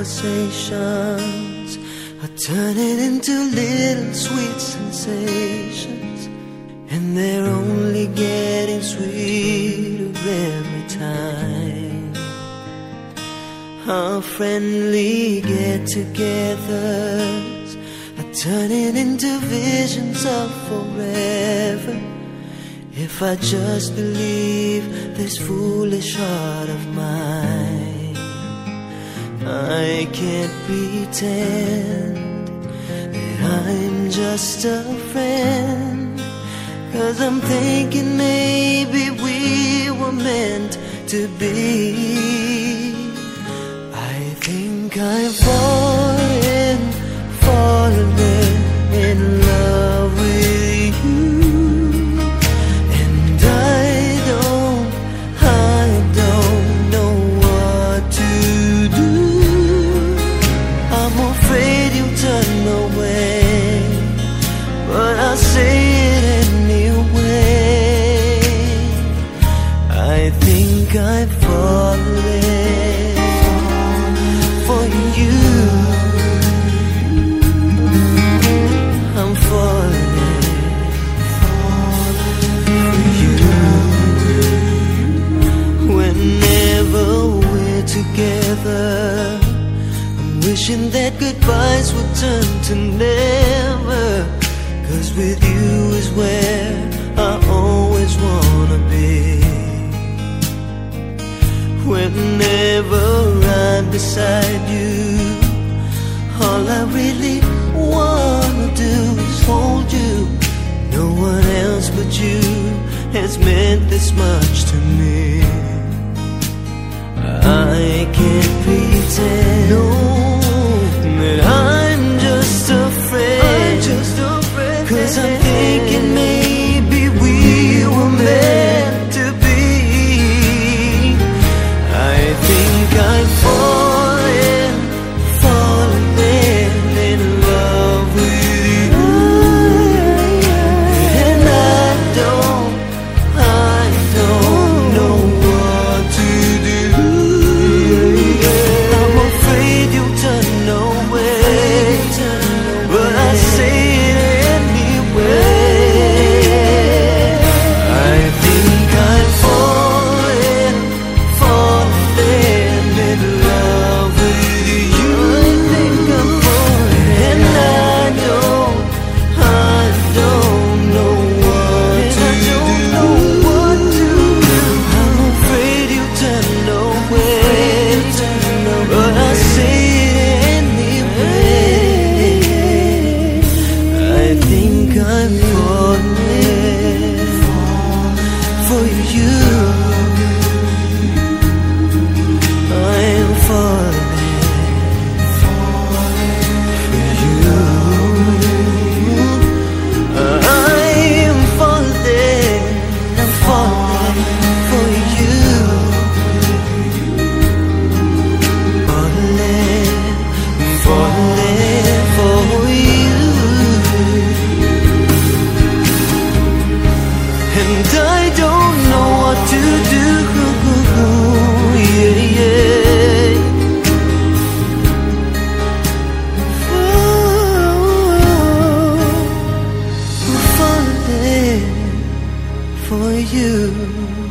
conversations are turning into little sweet sensations, Our friendly get togethers are turning into visions of forever. If I just believe this foolish heart of mine. I can't pretend that I'm just a friend. Cause I'm thinking maybe think I'm falling for you. I'm falling for you. Whenever we're together. I'm wishing that goodbyes would turn to never. Cause with you is where beside you, all I really wanna do is hold you. No one else but you has meant this much to me. I can't for you.